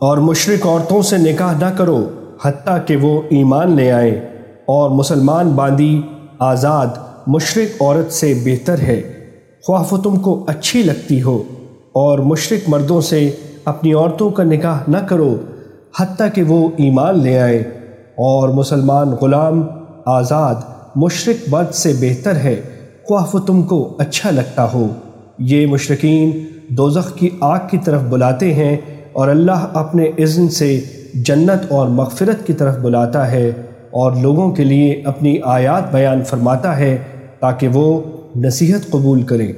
اور مشرق عورتوں سے نکاح نہ کرو، حتیٰ کہ وہ ایمان لے آئیں۔ اور مسلمان باندی آزاد مشرق عورت سے بہتر ہے۔ خواہ وہ تم کو اچھی لگتی ہو۔ اور مشرق مردوں سے اپنی عورتوں کا نکاح نہ کرو، حتیٰ کہ وہ ایمان لے آئیں۔ اور مسلمان غلام آزاد مشرق مرد سے بہتر ہے۔ خواہ وہ تم کو اچھا لگتا ہو۔ یہ مشرقین دوزخ کی آگ کی طرف بلاتے ہیں۔ اور اللہ اپنے اذن سے جنت اور مغفرت کی طرف بلاتا ہے اور لوگوں کے لیے اپنی آیات بیان فرماتا ہے تاکہ وہ نصیحت قبول کریں۔